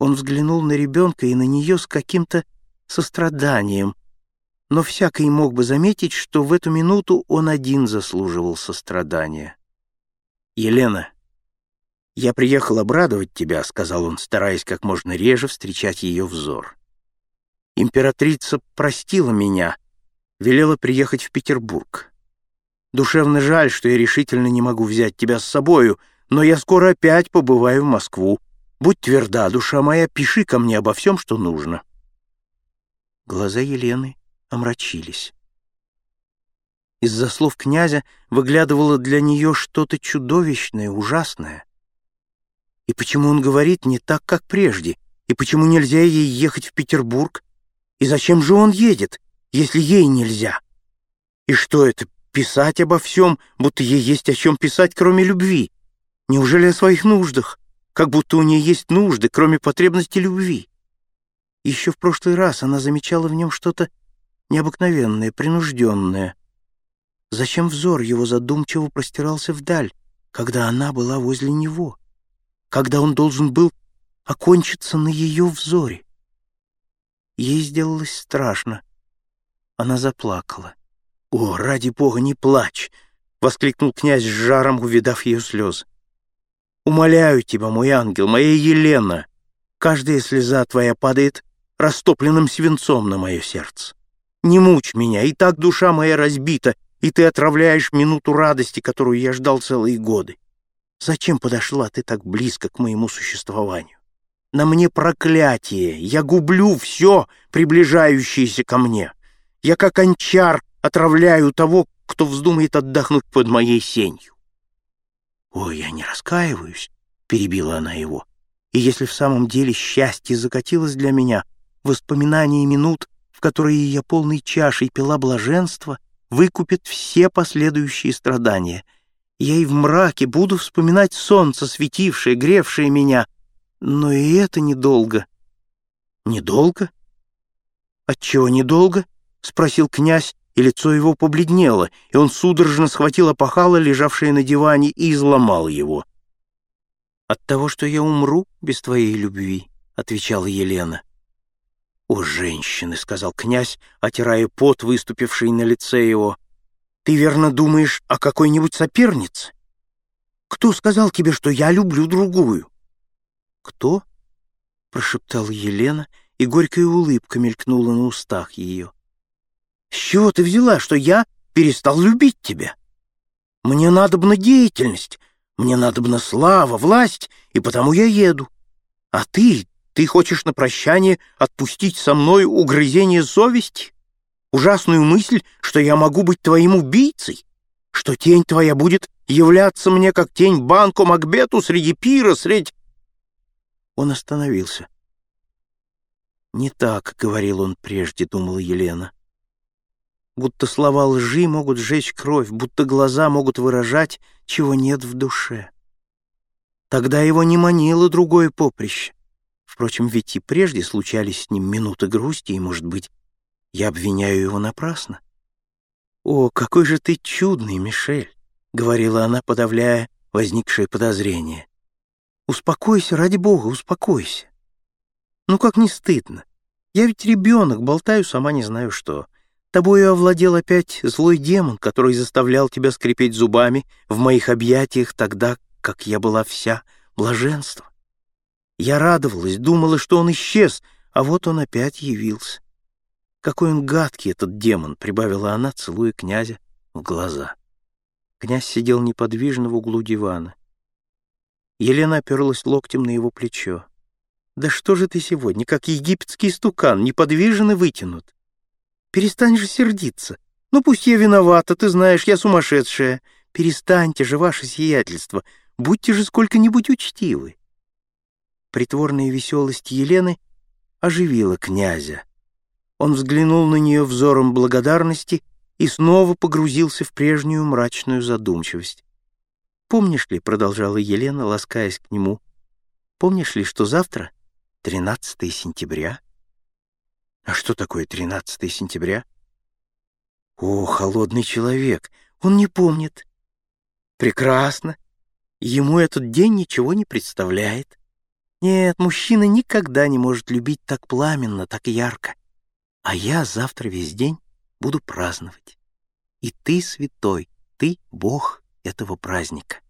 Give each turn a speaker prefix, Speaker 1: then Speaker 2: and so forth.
Speaker 1: Он взглянул на ребенка и на нее с каким-то состраданием, но всякий мог бы заметить, что в эту минуту он один заслуживал сострадания. «Елена, я приехал обрадовать тебя», — сказал он, стараясь как можно реже встречать ее взор. «Императрица простила меня, велела приехать в Петербург. Душевно жаль, что я решительно не могу взять тебя с собою, но я скоро опять побываю в Москву. Будь тверда, душа моя, пиши ко мне обо всем, что нужно». Глаза Елены омрачились. Из-за слов князя выглядывало для нее что-то чудовищное, ужасное. И почему он говорит не так, как прежде? И почему нельзя ей ехать в Петербург? И зачем же он едет, если ей нельзя? И что это, писать обо всем, будто ей есть о чем писать, кроме любви? Неужели о своих нуждах? Как будто у нее есть нужды, кроме потребности любви? Еще в прошлый раз она замечала в нем что-то необыкновенное, принужденное. Зачем взор его задумчиво простирался вдаль, когда она была возле него, когда он должен был окончиться на ее взоре? Ей сделалось страшно. Она заплакала. «О, ради бога, не плачь!» — воскликнул князь с жаром, увидав ее слезы. «Умоляю тебя, мой ангел, моя Елена, каждая слеза твоя падает растопленным свинцом на мое сердце. Не мучь меня, и так душа моя разбита, и ты отравляешь минуту радости, которую я ждал целые годы. Зачем подошла ты так близко к моему существованию? На мне проклятие, я гублю все, приближающееся ко мне. Я, как анчар, отравляю того, кто вздумает отдохнуть под моей сенью. «Ой, я не раскаиваюсь», — перебила она его. «И если в самом деле счастье закатилось для меня, воспоминания минут, в которые я полной чашей пила блаженство, выкупит все последующие страдания. Я и в мраке буду вспоминать солнце, светившее, гревшее меня, но и это недолго. Недолго? Отчего недолго? спросил князь, и лицо его побледнело, и он судорожно схватил опахало, лежавшее на диване, и изломал его. «От того, что я умру без твоей любви», — отвечала Елена. «О, женщины!» — сказал князь, отирая пот, выступивший на лице его. «Ты верно думаешь о какой-нибудь сопернице? Кто сказал тебе, что я люблю другую?» «Кто?» — прошептала Елена, и горькая улыбка мелькнула на устах ее. «С чего ты взяла, что я перестал любить тебя? Мне надобна деятельность, мне надобна слава, власть, и потому я еду. А ты, ты хочешь на прощание отпустить со мной угрызение совести? Ужасную мысль, что я могу быть твоим убийцей? Что тень твоя будет являться мне, как тень банку Макбету среди пира, средь...» Он остановился. «Не так», — говорил он прежде, — думала Елена. «Будто слова лжи могут сжечь кровь, будто глаза могут выражать, чего нет в душе». Тогда его не манило другое поприще. Впрочем, ведь и прежде случались с ним минуты грусти, и, может быть, я обвиняю его напрасно. «О, какой же ты чудный, Мишель!» — говорила она, подавляя возникшее подозрение. «Успокойся, ради бога, успокойся. Ну как не стыдно? Я ведь ребенок, болтаю сама не знаю что. Тобою овладел опять злой демон, который заставлял тебя скрипеть зубами в моих объятиях тогда, как я была вся блаженство. Я радовалась, думала, что он исчез, а вот он опять явился. Какой он гадкий, этот демон, прибавила она, целуя князя в глаза. Князь сидел неподвижно в углу дивана. Елена оперлась локтем на его плечо. «Да что же ты сегодня, как египетский стукан, неподвижен и вытянут? Перестань же сердиться. Ну, пусть я виновата, ты знаешь, я сумасшедшая. Перестаньте же, ваше сиятельство, будьте же сколько-нибудь учтивы. Притворная веселость Елены оживила князя. Он взглянул на нее взором благодарности и снова погрузился в прежнюю мрачную задумчивость. «Помнишь ли, — продолжала Елена, ласкаясь к нему, — помнишь ли, что завтра 13 сентября?» «А что такое 13 сентября?» «О, холодный человек! Он не помнит!» «Прекрасно! Ему этот день ничего не представляет. Нет, мужчина никогда не может любить так пламенно, так ярко. А я завтра весь день буду праздновать. И ты святой, ты Бог этого праздника.